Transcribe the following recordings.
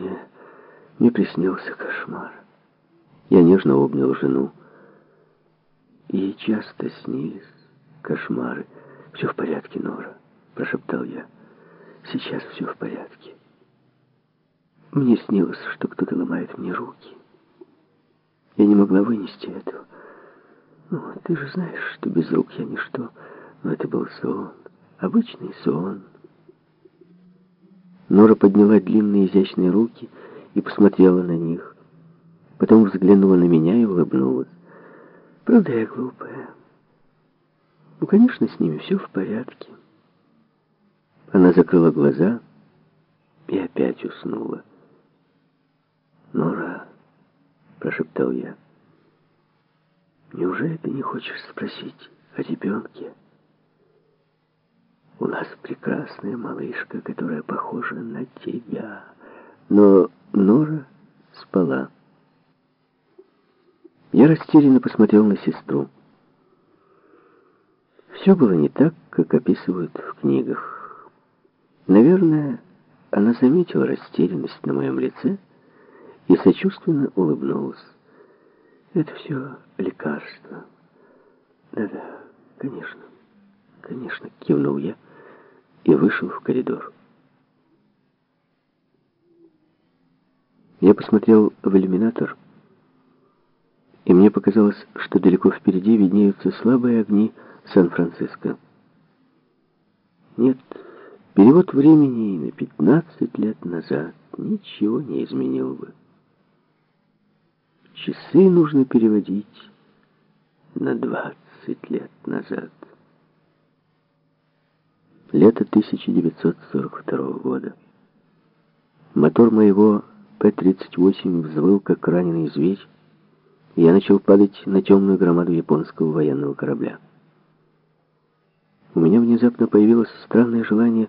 мне... Мне приснился кошмар. Я нежно обнял жену. Ей часто снились кошмары. «Все в порядке, Нора», — прошептал я. «Сейчас все в порядке. Мне снилось, что кто-то ломает мне руки. Я не могла вынести этого. Ну, ты же знаешь, что без рук я ничто. Но это был сон, обычный сон». Нора подняла длинные изящные руки и посмотрела на них. Потом взглянула на меня и улыбнулась. Правда, я глупая. Ну, конечно, с ними все в порядке. Она закрыла глаза и опять уснула. «Нора», — прошептал я, — «неужели ты не хочешь спросить о ребенке?» У нас прекрасная малышка, которая похожа на тебя. Но Нора спала. Я растерянно посмотрел на сестру. Все было не так, как описывают в книгах. Наверное, она заметила растерянность на моем лице и сочувственно улыбнулась. Это все лекарство. Да-да, конечно, конечно, кивнул я и вышел в коридор. Я посмотрел в иллюминатор, и мне показалось, что далеко впереди виднеются слабые огни Сан-Франциско. Нет, перевод времени на 15 лет назад ничего не изменил бы. Часы нужно переводить на 20 лет назад. Лето 1942 года. Мотор моего П-38 взвыл, как раненый зверь, и я начал падать на темную громаду японского военного корабля. У меня внезапно появилось странное желание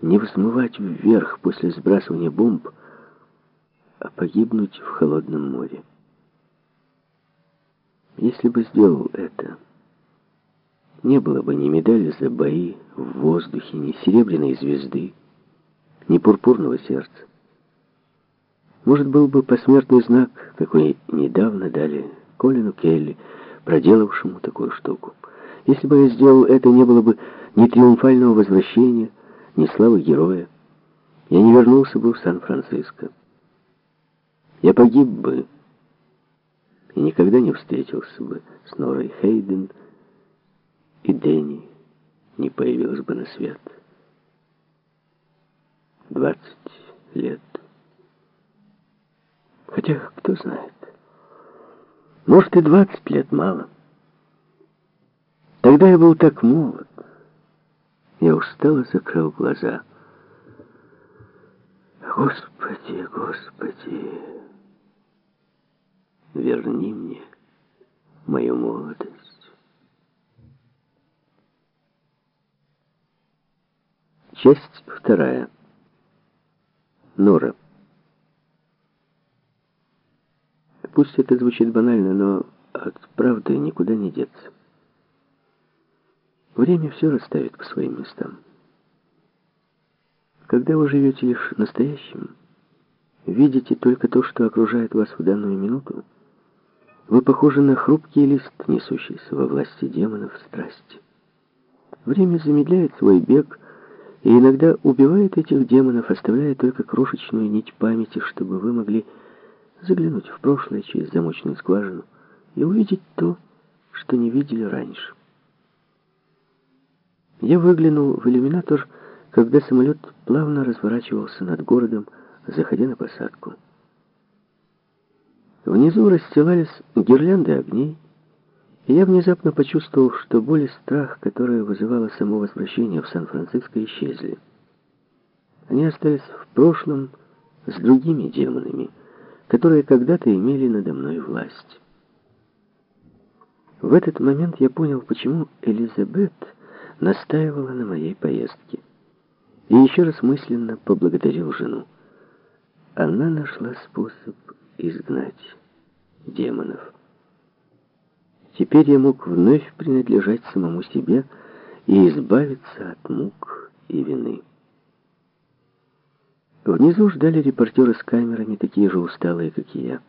не взмывать вверх после сбрасывания бомб, а погибнуть в холодном море. Если бы сделал это... Не было бы ни медали за бои в воздухе, ни серебряной звезды, ни пурпурного сердца. Может, был бы посмертный знак, какой недавно дали Колину Келли, проделавшему такую штуку. Если бы я сделал это, не было бы ни триумфального возвращения, ни славы героя. Я не вернулся бы в Сан-Франциско. Я погиб бы и никогда не встретился бы с Норой Хейден, и Дэнни не появилась бы на свет. Двадцать лет. Хотя, кто знает, может и двадцать лет мало. Тогда я был так молод. Я устало закрыл глаза. Господи, Господи, верни мне мою молодость. Часть вторая. Нора. Пусть это звучит банально, но от правды никуда не деться. Время все расставит по своим местам. Когда вы живете лишь настоящим, видите только то, что окружает вас в данную минуту, вы похожи на хрупкий лист, несущийся во власти демонов страсти. Время замедляет свой бег, и иногда убивает этих демонов, оставляя только крошечную нить памяти, чтобы вы могли заглянуть в прошлое через замочную скважину и увидеть то, что не видели раньше. Я выглянул в иллюминатор, когда самолет плавно разворачивался над городом, заходя на посадку. Внизу расстилались гирлянды огней, и я внезапно почувствовал, что боль и страх, которые вызывало само возвращение в Сан-Франциско, исчезли. Они остались в прошлом с другими демонами, которые когда-то имели надо мной власть. В этот момент я понял, почему Элизабет настаивала на моей поездке. И еще раз мысленно поблагодарил жену. Она нашла способ изгнать демонов. Теперь я мог вновь принадлежать самому себе и избавиться от мук и вины. Внизу ждали репортеры с камерами, такие же усталые, как и я.